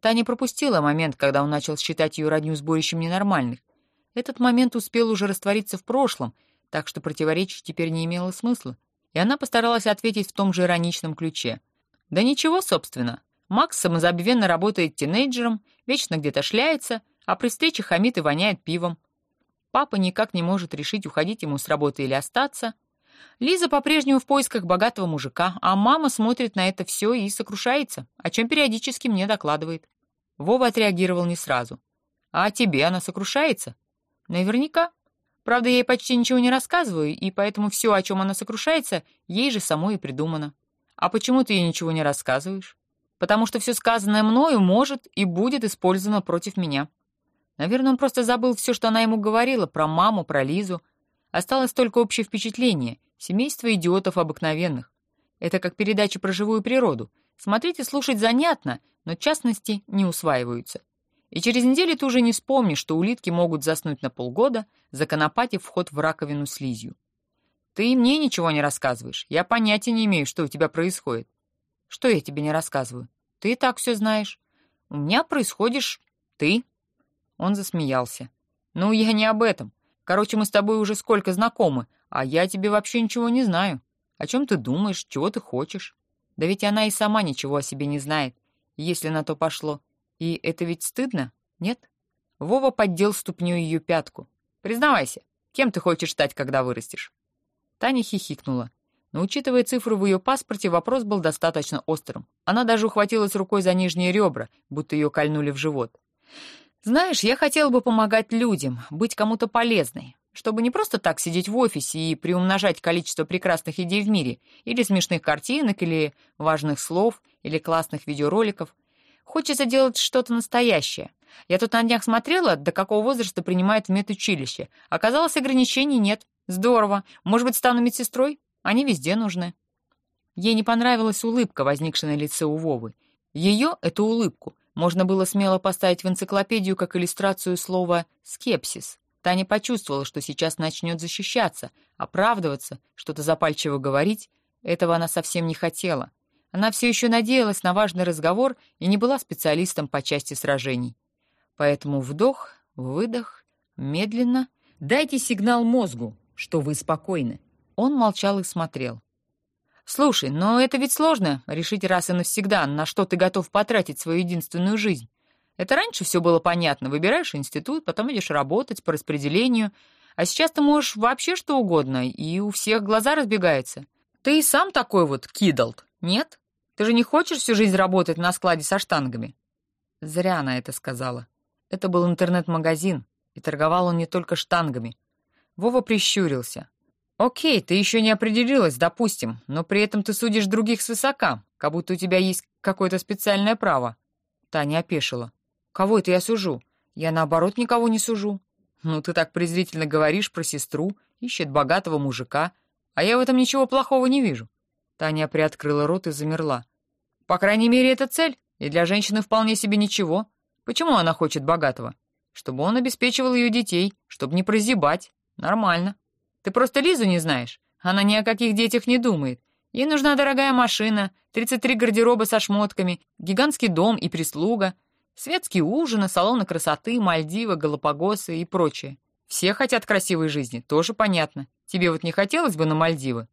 [SPEAKER 1] Таня пропустила момент, когда он начал считать ее родню сборищем ненормальных. Этот момент успел уже раствориться в прошлом, так что противоречить теперь не имело смысла. И она постаралась ответить в том же ироничном ключе. «Да ничего, собственно. Макс самозабвенно работает тинейджером, вечно где-то шляется, а при встрече хамит и воняет пивом. Папа никак не может решить, уходить ему с работы или остаться. Лиза по-прежнему в поисках богатого мужика, а мама смотрит на это все и сокрушается, о чем периодически мне докладывает. Вова отреагировал не сразу. «А тебе она сокрушается?» «Наверняка. Правда, я ей почти ничего не рассказываю, и поэтому все, о чем она сокрушается, ей же самой и придумано. А почему ты ей ничего не рассказываешь? Потому что все сказанное мною может и будет использовано против меня. Наверное, он просто забыл все, что она ему говорила, про маму, про Лизу, Осталось только общее впечатление — семейство идиотов обыкновенных. Это как передача про живую природу. Смотреть и слушать занятно, но частности не усваиваются. И через неделю ты уже не вспомнишь, что улитки могут заснуть на полгода, законопатив вход в раковину слизью. Ты и мне ничего не рассказываешь. Я понятия не имею, что у тебя происходит. Что я тебе не рассказываю? Ты и так все знаешь. У меня происходишь ты. Он засмеялся. Ну, я не об этом. Короче, мы с тобой уже сколько знакомы, а я тебе вообще ничего не знаю. О чем ты думаешь, чего ты хочешь? Да ведь она и сама ничего о себе не знает, если на то пошло. И это ведь стыдно, нет? Вова поддел ступню ее пятку. Признавайся, кем ты хочешь стать, когда вырастешь? Таня хихикнула. Но, учитывая цифру в ее паспорте, вопрос был достаточно острым. Она даже ухватилась рукой за нижние ребра, будто ее кольнули в живот. «Знаешь, я хотела бы помогать людям, быть кому-то полезной, чтобы не просто так сидеть в офисе и приумножать количество прекрасных идей в мире, или смешных картинок, или важных слов, или классных видеороликов. Хочется делать что-то настоящее. Я тут на днях смотрела, до какого возраста принимают в медучилище. Оказалось, ограничений нет. Здорово. Может быть, стану медсестрой? Они везде нужны. Ей не понравилась улыбка, возникшая на лице у Вовы. Ее, эту улыбку, можно было смело поставить в энциклопедию как иллюстрацию слова «скепсис». Таня почувствовала, что сейчас начнет защищаться, оправдываться, что-то запальчиво говорить. Этого она совсем не хотела. Она все еще надеялась на важный разговор и не была специалистом по части сражений. Поэтому вдох, выдох, медленно. Дайте сигнал мозгу, что вы спокойны. Он молчал и смотрел. «Слушай, но это ведь сложно — решить раз и навсегда, на что ты готов потратить свою единственную жизнь. Это раньше все было понятно. Выбираешь институт, потом идешь работать по распределению. А сейчас ты можешь вообще что угодно, и у всех глаза разбегаются. Ты и сам такой вот кидалт, нет? Ты же не хочешь всю жизнь работать на складе со штангами?» Зря она это сказала. Это был интернет-магазин, и торговал он не только штангами. Вова прищурился. «Окей, ты еще не определилась, допустим, но при этом ты судишь других свысока, как будто у тебя есть какое-то специальное право». Таня опешила. «Кого это я сужу? Я, наоборот, никого не сужу». «Ну, ты так презрительно говоришь про сестру, ищет богатого мужика, а я в этом ничего плохого не вижу». Таня приоткрыла рот и замерла. «По крайней мере, это цель, и для женщины вполне себе ничего. Почему она хочет богатого? Чтобы он обеспечивал ее детей, чтобы не прозябать. Нормально». Ты просто Лизу не знаешь. Она ни о каких детях не думает. Ей нужна дорогая машина, 33 гардероба со шмотками, гигантский дом и прислуга, светские ужины, салоны красоты, Мальдивы, Галапагосы и прочее. Все хотят красивой жизни, тоже понятно. Тебе вот не хотелось бы на Мальдивы?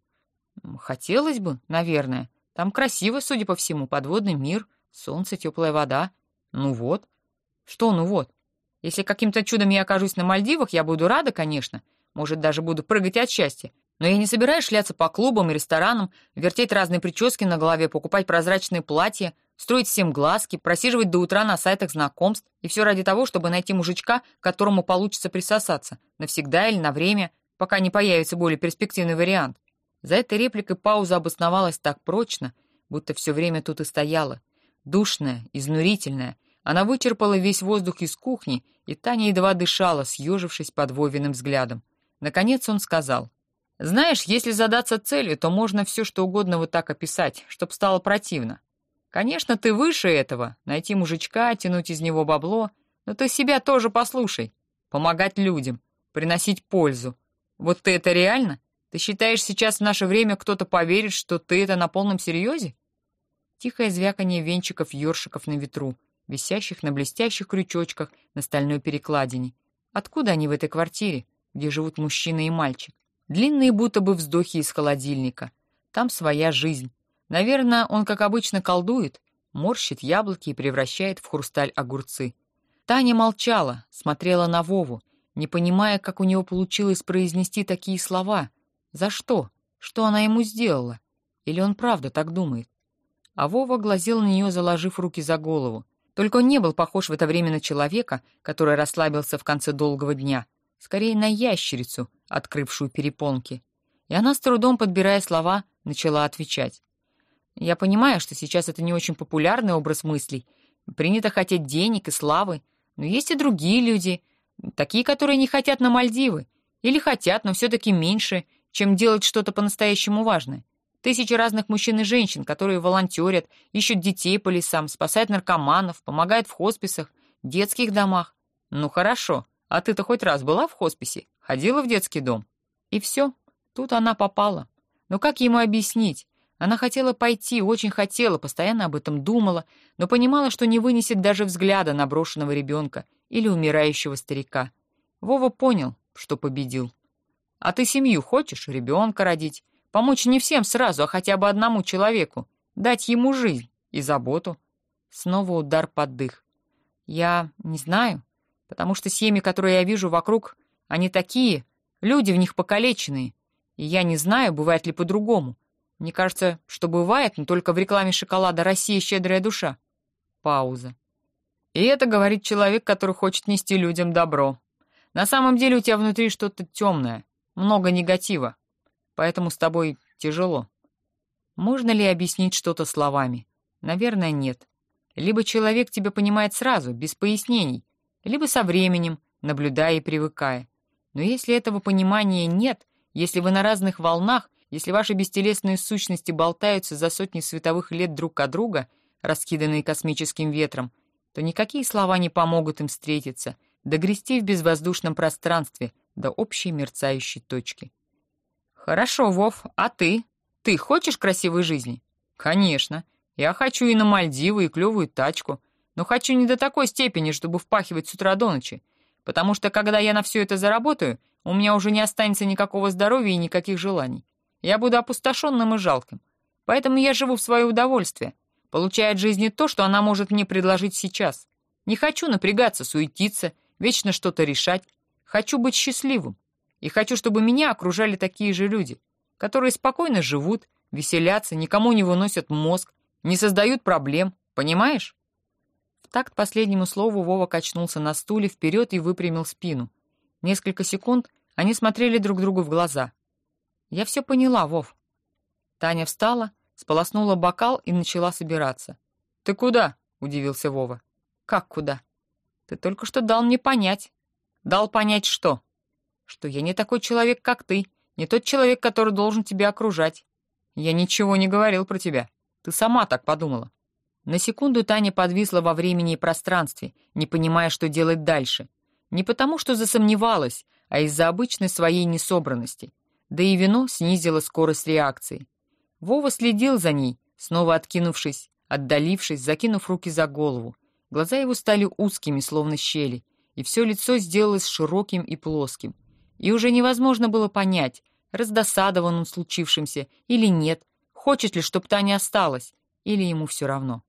[SPEAKER 1] Хотелось бы, наверное. Там красиво, судя по всему, подводный мир, солнце, теплая вода. Ну вот. Что ну вот? Если каким-то чудом я окажусь на Мальдивах, я буду рада, конечно, может, даже буду прыгать от счастья. Но я не собираюсь шляться по клубам и ресторанам, вертеть разные прически на голове, покупать прозрачные платья, строить всем глазки, просиживать до утра на сайтах знакомств, и все ради того, чтобы найти мужичка, к которому получится присосаться, навсегда или на время, пока не появится более перспективный вариант. За этой репликой пауза обосновалась так прочно, будто все время тут и стояла. Душная, изнурительная. Она вычерпала весь воздух из кухни, и Таня едва дышала, съежившись под Вовиным взглядом. Наконец он сказал, «Знаешь, если задаться целью, то можно все что угодно вот так описать, чтоб стало противно. Конечно, ты выше этого, найти мужичка, тянуть из него бабло, но ты себя тоже послушай. Помогать людям, приносить пользу. Вот ты это реально? Ты считаешь, сейчас в наше время кто-то поверит, что ты это на полном серьезе?» Тихое звяканье венчиков ёршиков на ветру, висящих на блестящих крючочках на стальной перекладине. Откуда они в этой квартире? где живут мужчина и мальчик. Длинные будто бы вздохи из холодильника. Там своя жизнь. Наверное, он, как обычно, колдует, морщит яблоки и превращает в хрусталь огурцы. Таня молчала, смотрела на Вову, не понимая, как у него получилось произнести такие слова. За что? Что она ему сделала? Или он правда так думает? А Вова глазел на нее, заложив руки за голову. Только он не был похож в это время на человека, который расслабился в конце долгого дня — скорее на ящерицу, открывшую перепонки. И она, с трудом подбирая слова, начала отвечать. «Я понимаю, что сейчас это не очень популярный образ мыслей. Принято хотеть денег и славы, но есть и другие люди, такие, которые не хотят на Мальдивы, или хотят, но все-таки меньше, чем делать что-то по-настоящему важное. Тысячи разных мужчин и женщин, которые волонтерят, ищут детей по лесам, спасают наркоманов, помогают в хосписах, детских домах. Ну хорошо, а ты-то хоть раз была в хосписе? Ходила в детский дом? И все. Тут она попала. Но как ему объяснить? Она хотела пойти, очень хотела, постоянно об этом думала, но понимала, что не вынесет даже взгляда на брошенного ребенка или умирающего старика. Вова понял, что победил. «А ты семью хочешь? Ребенка родить? Помочь не всем сразу, а хотя бы одному человеку. Дать ему жизнь и заботу?» Снова удар под дых. «Я не знаю потому что семьи, которые я вижу вокруг, они такие, люди в них покалеченные, и я не знаю, бывает ли по-другому. Мне кажется, что бывает, но только в рекламе шоколада «Россия щедрая душа». Пауза. И это говорит человек, который хочет нести людям добро. На самом деле у тебя внутри что-то темное, много негатива. Поэтому с тобой тяжело. Можно ли объяснить что-то словами? Наверное, нет. Либо человек тебя понимает сразу, без пояснений, либо со временем, наблюдая и привыкая. Но если этого понимания нет, если вы на разных волнах, если ваши бестелесные сущности болтаются за сотни световых лет друг от друга, раскиданные космическим ветром, то никакие слова не помогут им встретиться, догрести в безвоздушном пространстве до общей мерцающей точки. «Хорошо, Вов, а ты? Ты хочешь красивой жизни?» «Конечно. Я хочу и на Мальдивы, и клевую тачку. Но хочу не до такой степени, чтобы впахивать с утра до ночи. Потому что, когда я на все это заработаю, у меня уже не останется никакого здоровья и никаких желаний. Я буду опустошенным и жалким. Поэтому я живу в свое удовольствие, получая от жизни то, что она может мне предложить сейчас. Не хочу напрягаться, суетиться, вечно что-то решать. Хочу быть счастливым. И хочу, чтобы меня окружали такие же люди, которые спокойно живут, веселятся, никому не выносят мозг, не создают проблем. Понимаешь? В такт последнему слову Вова качнулся на стуле вперед и выпрямил спину. Несколько секунд они смотрели друг другу в глаза. «Я все поняла, Вов». Таня встала, сполоснула бокал и начала собираться. «Ты куда?» — удивился Вова. «Как куда?» «Ты только что дал мне понять». «Дал понять что?» «Что я не такой человек, как ты, не тот человек, который должен тебя окружать». «Я ничего не говорил про тебя. Ты сама так подумала». На секунду Таня подвисла во времени и пространстве, не понимая, что делать дальше. Не потому, что засомневалась, а из-за обычной своей несобранности. Да и вино снизило скорость реакции. Вова следил за ней, снова откинувшись, отдалившись, закинув руки за голову. Глаза его стали узкими, словно щели, и все лицо сделалось широким и плоским. И уже невозможно было понять, раздосадован он случившимся или нет, хочет ли, чтоб Таня осталась, или ему все равно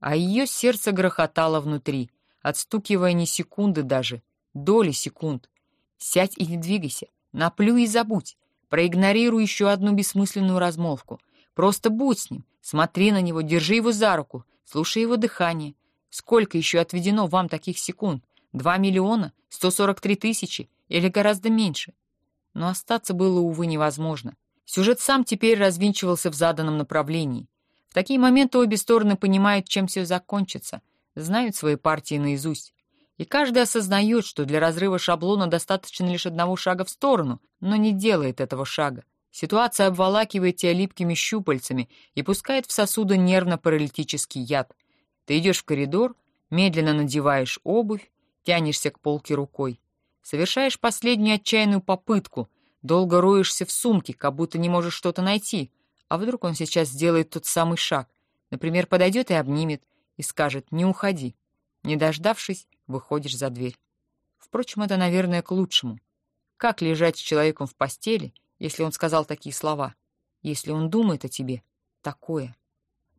[SPEAKER 1] а ее сердце грохотало внутри, отстукивая не секунды даже, доли секунд. Сядь и не двигайся, наплюй и забудь, проигнорируй еще одну бессмысленную размолвку. Просто будь с ним, смотри на него, держи его за руку, слушай его дыхание. Сколько еще отведено вам таких секунд? Два миллиона? Сто сорок три тысячи? Или гораздо меньше? Но остаться было, увы, невозможно. Сюжет сам теперь развинчивался в заданном направлении такие моменты обе стороны понимают, чем все закончится, знают свои партии наизусть. И каждый осознает, что для разрыва шаблона достаточно лишь одного шага в сторону, но не делает этого шага. Ситуация обволакивает тебя липкими щупальцами и пускает в сосуды нервно-паралитический яд. Ты идешь в коридор, медленно надеваешь обувь, тянешься к полке рукой. Совершаешь последнюю отчаянную попытку, долго роешься в сумке, как будто не можешь что-то найти, а вдруг он сейчас сделает тот самый шаг? Например, подойдет и обнимет, и скажет «не уходи». Не дождавшись, выходишь за дверь. Впрочем, это, наверное, к лучшему. Как лежать с человеком в постели, если он сказал такие слова? Если он думает о тебе? Такое.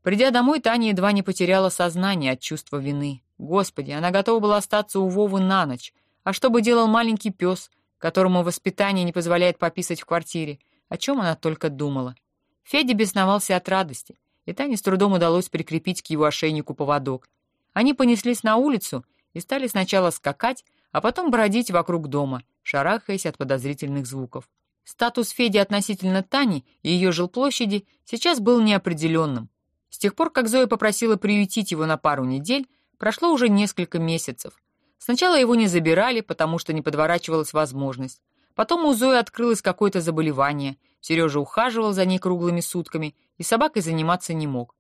[SPEAKER 1] Придя домой, Таня едва не потеряла сознание от чувства вины. Господи, она готова была остаться у Вовы на ночь. А что бы делал маленький пес, которому воспитание не позволяет пописать в квартире? О чем она только думала? Федя бесновался от радости, и Тане с трудом удалось прикрепить к его ошейнику поводок. Они понеслись на улицу и стали сначала скакать, а потом бродить вокруг дома, шарахаясь от подозрительных звуков. Статус Феди относительно Тани и ее жилплощади сейчас был неопределенным. С тех пор, как Зоя попросила приютить его на пару недель, прошло уже несколько месяцев. Сначала его не забирали, потому что не подворачивалась возможность. Потом у Зои открылось какое-то заболевание. Сережа ухаживал за ней круглыми сутками и собакой заниматься не мог.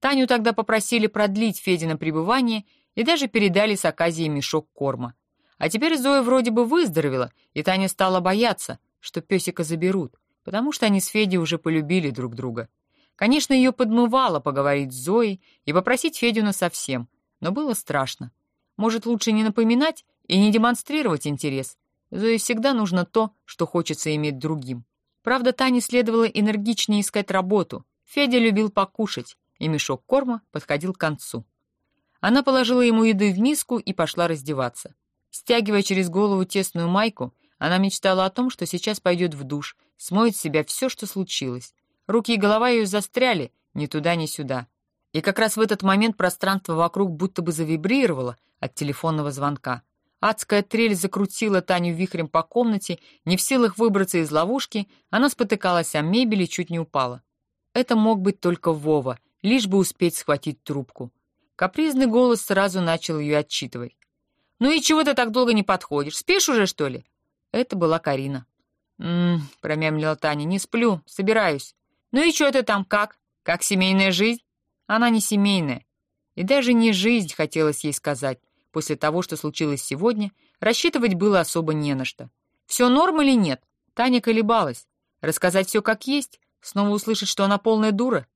[SPEAKER 1] Таню тогда попросили продлить Федина пребывание и даже передали с оказией мешок корма. А теперь Зоя вроде бы выздоровела, и Таня стала бояться, что песика заберут, потому что они с Федей уже полюбили друг друга. Конечно, ее подмывало поговорить с Зоей и попросить Федю совсем, но было страшно. Может, лучше не напоминать и не демонстрировать интерес, Зое всегда нужно то, что хочется иметь другим. Правда, Тане следовало энергичнее искать работу. Федя любил покушать, и мешок корма подходил к концу. Она положила ему еды в миску и пошла раздеваться. Стягивая через голову тесную майку, она мечтала о том, что сейчас пойдет в душ, смоет с себя все, что случилось. Руки и голова ее застряли ни туда, ни сюда. И как раз в этот момент пространство вокруг будто бы завибрировало от телефонного звонка. Адская трель закрутила Таню вихрем по комнате, не в силах выбраться из ловушки, она спотыкалась о мебели и чуть не упала. Это мог быть только Вова, лишь бы успеть схватить трубку. Капризный голос сразу начал ее отчитывать. «Ну и чего ты так долго не подходишь? Спишь уже, что ли?» Это была Карина. «М-м», промямлила Таня, — «не сплю, собираюсь». «Ну и что ты там, как? Как семейная жизнь?» Она не семейная. И даже не жизнь, хотелось ей сказать. После того, что случилось сегодня, рассчитывать было особо не на что. Все норм или нет? Таня колебалась. Рассказать все как есть? Снова услышать, что она полная дура?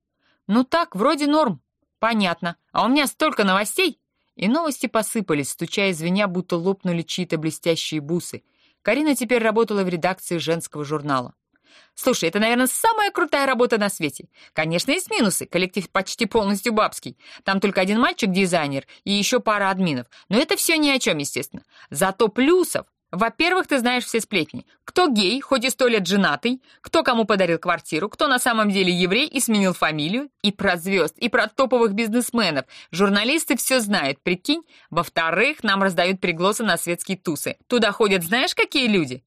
[SPEAKER 1] Ну так, вроде норм. Понятно. А у меня столько новостей. И новости посыпались, стуча и звеня, будто лопнули чьи-то блестящие бусы. Карина теперь работала в редакции женского журнала. Слушай, это, наверное, самая крутая работа на свете. Конечно, есть минусы. Коллектив почти полностью бабский. Там только один мальчик-дизайнер и еще пара админов. Но это все ни о чем, естественно. Зато плюсов во-первых, ты знаешь все сплетни. Кто гей, хоть и сто лет женатый, кто кому подарил квартиру, кто на самом деле еврей и сменил фамилию, и про звезд, и про топовых бизнесменов. Журналисты все знают, прикинь. Во-вторых, нам раздают приглосы на светские тусы. Туда ходят знаешь какие люди?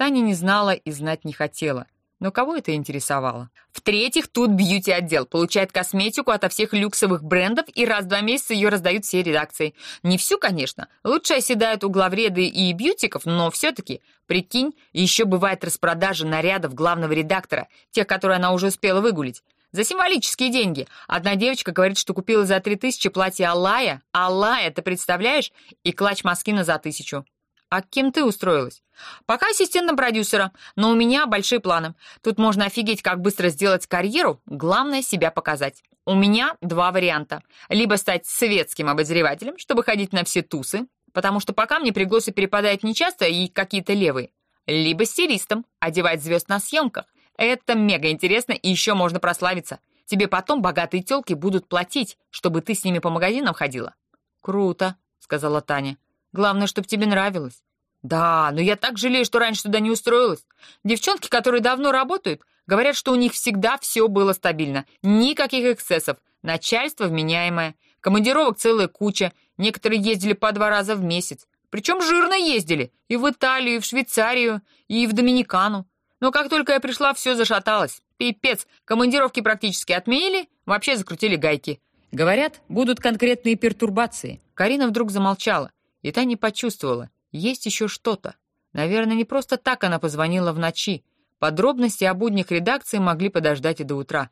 [SPEAKER 1] Таня не знала и знать не хотела. Но кого это интересовало? В-третьих, тут бьюти-отдел. Получает косметику ото всех люксовых брендов и раз в два месяца ее раздают все редакции. Не всю, конечно. Лучше оседают у главреды и бьютиков, но все-таки, прикинь, еще бывает распродажа нарядов главного редактора, тех, которые она уже успела выгулить. За символические деньги. Одна девочка говорит, что купила за три тысячи платье Алая. Алая, ты представляешь? И клатч Маскина за тысячу. «А кем ты устроилась?» «Пока ассистентом продюсера, но у меня большие планы. Тут можно офигеть, как быстро сделать карьеру, главное себя показать. У меня два варианта. Либо стать светским обозревателем, чтобы ходить на все тусы, потому что пока мне пригласы перепадают нечасто и какие-то левые. Либо стилистом, одевать звезд на съемках. Это мега интересно и еще можно прославиться. Тебе потом богатые тёлки будут платить, чтобы ты с ними по магазинам ходила». «Круто», — сказала Таня. Главное, чтобы тебе нравилось. Да, но я так жалею, что раньше туда не устроилась. Девчонки, которые давно работают, говорят, что у них всегда все было стабильно. Никаких эксцессов. Начальство вменяемое. Командировок целая куча. Некоторые ездили по два раза в месяц. Причем жирно ездили. И в Италию, и в Швейцарию, и в Доминикану. Но как только я пришла, все зашаталось. Пипец. Командировки практически отменили, вообще закрутили гайки. Говорят, будут конкретные пертурбации. Карина вдруг замолчала. И та не почувствовала, есть еще что-то. Наверное, не просто так она позвонила в ночи. Подробности о буднях редакции могли подождать и до утра.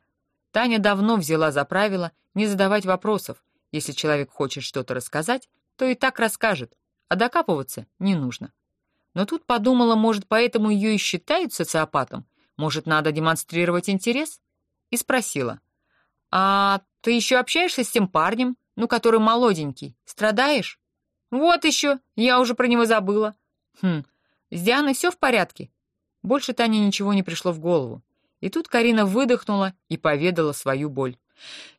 [SPEAKER 1] Таня давно взяла за правило не задавать вопросов. Если человек хочет что-то рассказать, то и так расскажет, а докапываться не нужно. Но тут подумала, может, поэтому ее и считают социопатом, может, надо демонстрировать интерес? И спросила, «А ты еще общаешься с тем парнем, ну, который молоденький, страдаешь?» «Вот еще, я уже про него забыла». «Хм, с Дианой все в порядке?» Больше Тане ничего не пришло в голову. И тут Карина выдохнула и поведала свою боль.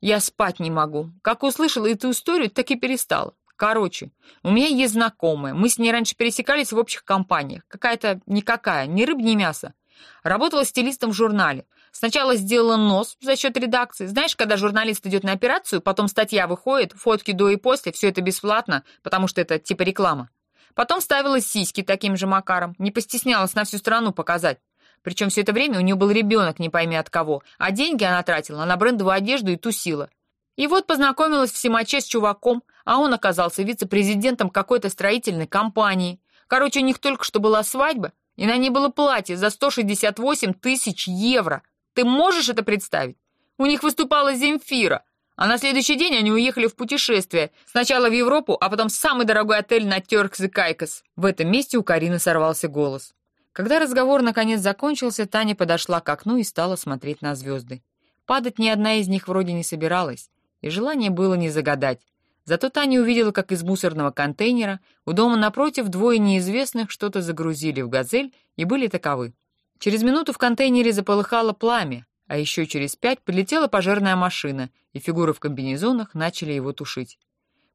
[SPEAKER 1] «Я спать не могу. Как услышала эту историю, так и перестала. Короче, у меня есть знакомая. Мы с ней раньше пересекались в общих компаниях. Какая-то никакая, ни рыб, ни мясо. Работала стилистом в журнале. Сначала сделала нос за счет редакции. Знаешь, когда журналист идет на операцию, потом статья выходит, фотки до и после, все это бесплатно, потому что это типа реклама. Потом ставила сиськи таким же макаром, не постеснялась на всю страну показать. Причем все это время у нее был ребенок, не пойми от кого, а деньги она тратила на брендовую одежду и тусила. И вот познакомилась в Симаче с чуваком, а он оказался вице-президентом какой-то строительной компании. Короче, у них только что была свадьба, и на ней было платье за 168 тысяч евро. Ты можешь это представить? У них выступала Земфира, а на следующий день они уехали в путешествие. Сначала в Европу, а потом в самый дорогой отель на Тёркс и Кайкос. В этом месте у Карины сорвался голос. Когда разговор наконец закончился, Таня подошла к окну и стала смотреть на звезды. Падать ни одна из них вроде не собиралась, и желание было не загадать. Зато Таня увидела, как из мусорного контейнера у дома напротив двое неизвестных что-то загрузили в «Газель» и были таковы. Через минуту в контейнере заполыхало пламя, а еще через пять прилетела пожарная машина, и фигуры в комбинезонах начали его тушить.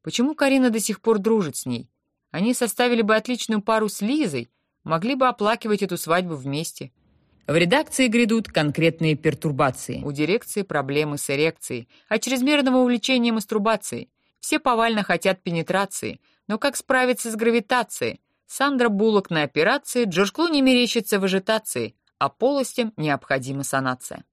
[SPEAKER 1] Почему Карина до сих пор дружит с ней? Они составили бы отличную пару с Лизой, могли бы оплакивать эту свадьбу вместе. В редакции грядут конкретные пертурбации. У дирекции проблемы с эрекцией, а чрезмерного увлечения мастурбацией. Все повально хотят пенетрации, но как справиться с гравитацией? Сандра Буллок на операции, Джордж Клуни мерещится в ажитации, а полостям необходима санация.